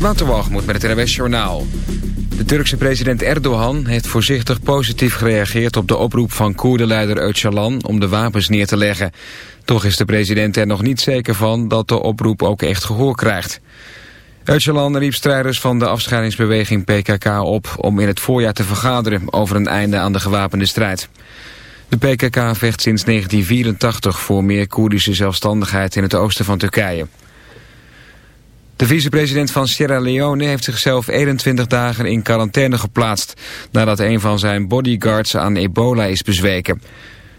Waterwalgemoed met het NWS Journaal. De Turkse president Erdogan heeft voorzichtig positief gereageerd... op de oproep van Koerdenleider Öcalan om de wapens neer te leggen. Toch is de president er nog niet zeker van dat de oproep ook echt gehoor krijgt. Öcalan riep strijders van de afscheidingsbeweging PKK op... om in het voorjaar te vergaderen over een einde aan de gewapende strijd. De PKK vecht sinds 1984 voor meer Koerdische zelfstandigheid in het oosten van Turkije. De vicepresident van Sierra Leone heeft zichzelf 21 dagen in quarantaine geplaatst... nadat een van zijn bodyguards aan ebola is bezweken.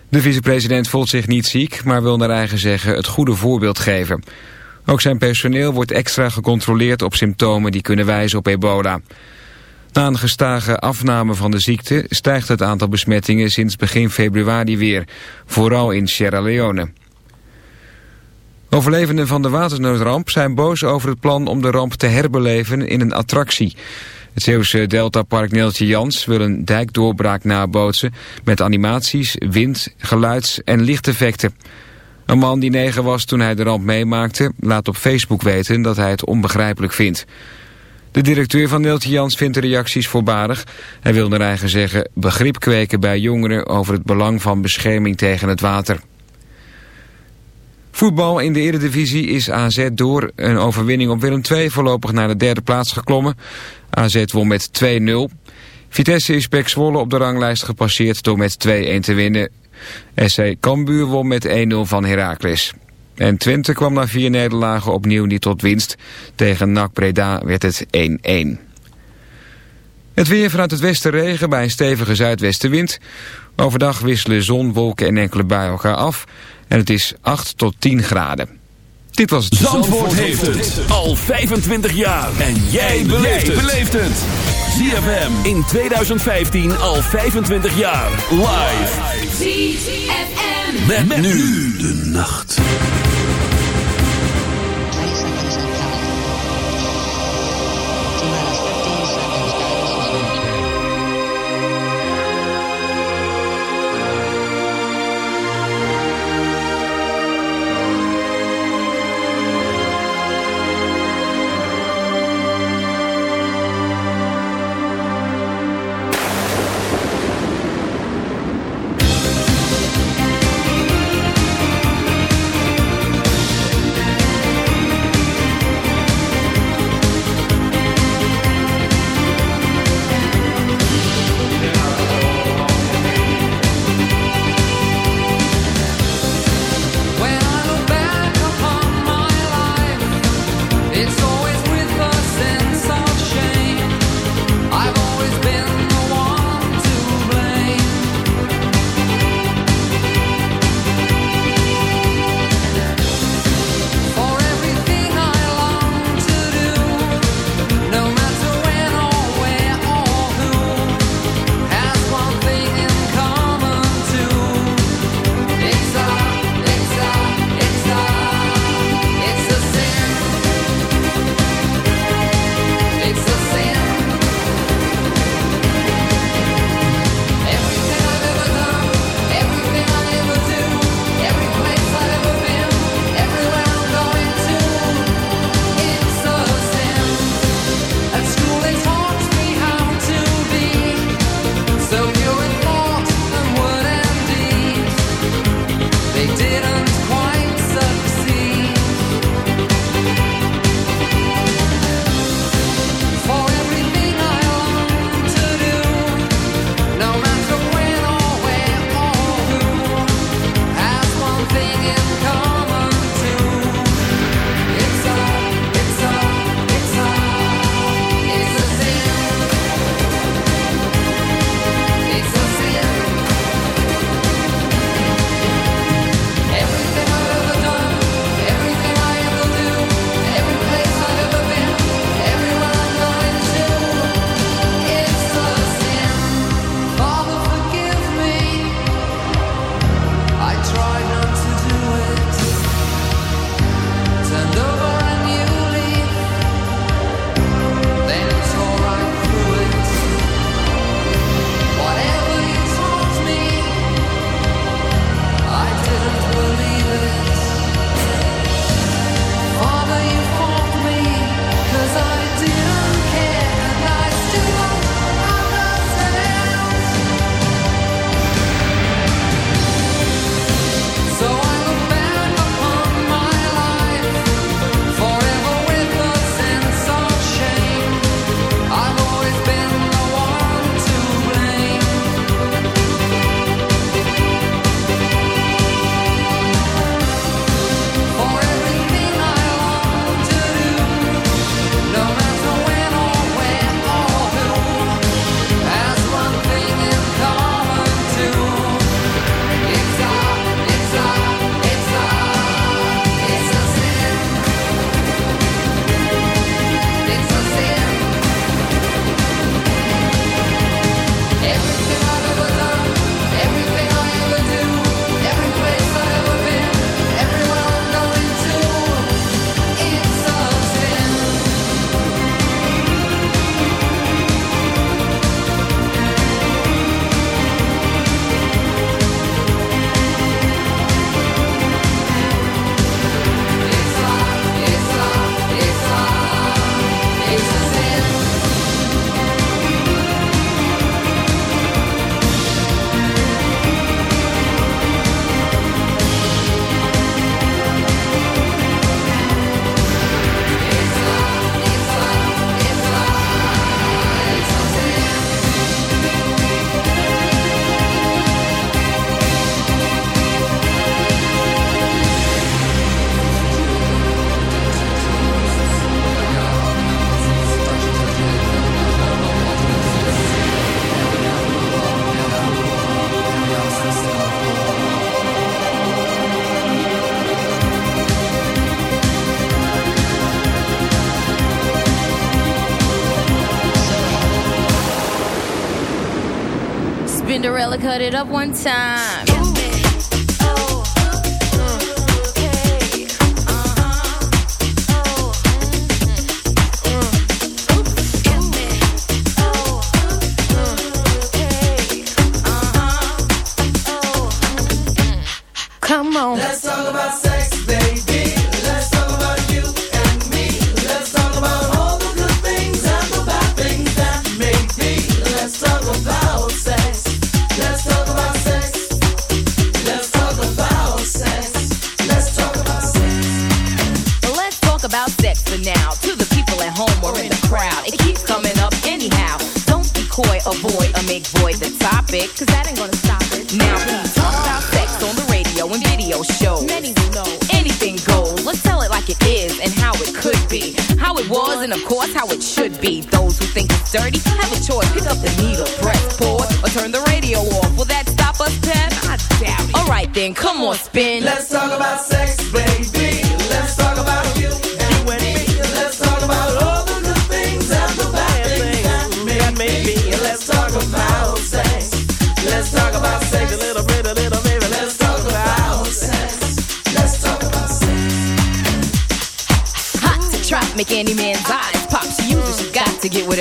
De vicepresident voelt zich niet ziek, maar wil naar eigen zeggen het goede voorbeeld geven. Ook zijn personeel wordt extra gecontroleerd op symptomen die kunnen wijzen op ebola. Na een gestage afname van de ziekte stijgt het aantal besmettingen sinds begin februari weer, vooral in Sierra Leone. Overlevenden van de watersnoodramp zijn boos over het plan om de ramp te herbeleven in een attractie. Het Zeeuwse Deltapark Neeltje Jans wil een dijkdoorbraak nabootsen met animaties, wind, geluids- en lichteffecten. Een man die negen was toen hij de ramp meemaakte laat op Facebook weten dat hij het onbegrijpelijk vindt. De directeur van Neeltje Jans vindt de reacties voorbarig. Hij wil naar eigen zeggen begrip kweken bij jongeren over het belang van bescherming tegen het water. Voetbal in de Eredivisie is AZ door een overwinning op Willem II voorlopig naar de derde plaats geklommen. AZ won met 2-0. Vitesse is Pek Zwolle op de ranglijst gepasseerd door met 2-1 te winnen. SC Cambuur won met 1-0 van Heracles. En Twente kwam na vier nederlagen opnieuw niet tot winst. Tegen NAC Breda werd het 1-1. Het weer vanuit het westen regen bij een stevige zuidwestenwind. Overdag wisselen zon, wolken en enkele buien elkaar af. En het is 8 tot 10 graden. Dit was het. Zandvoort, Zandvoort heeft het al 25 jaar. En jij beleeft het. ZFM in 2015 al 25 jaar. Live. ZFM. Met, met nu de nacht. Cut it up one time. Dirty have a choice. Pick up the needle, press pause, or turn the radio off. Will that stop us, Pep? I doubt it. Alright then, come on, spin.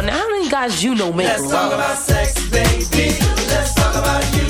on, now, how many guys you know make Let's talk love? about sex, baby. Let's talk about you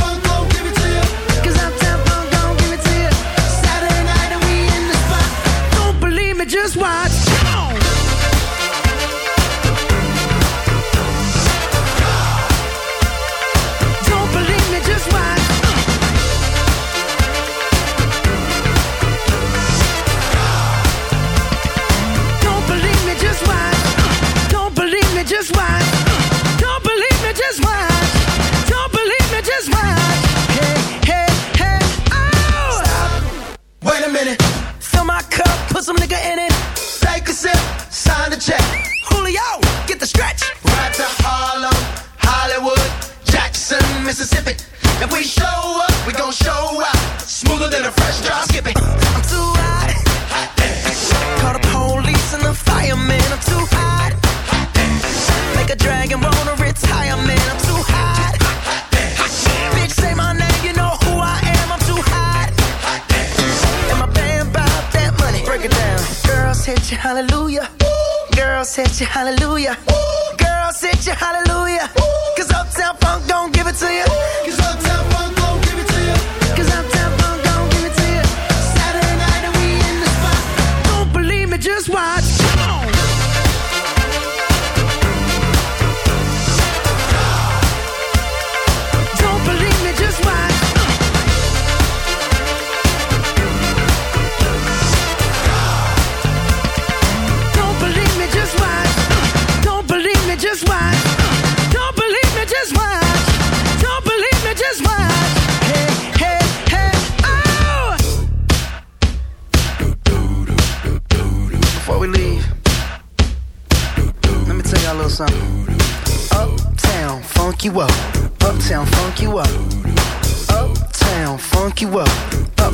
hallelujah. Girl, sit hallelujah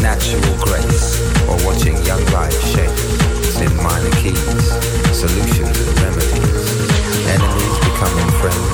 Natural grace or watching young life shape. In minor keys, solutions and remedies. Enemies becoming friends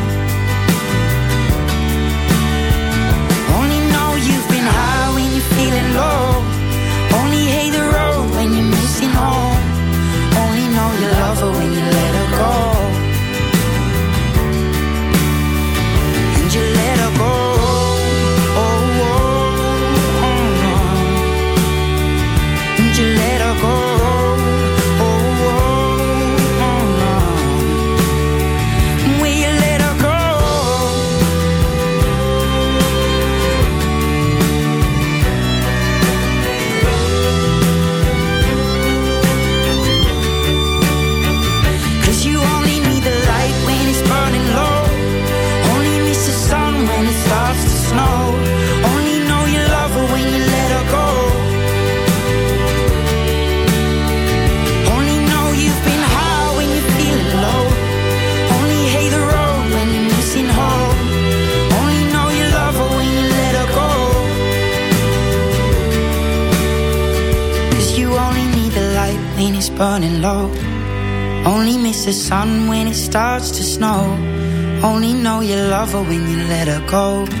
let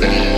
Yeah.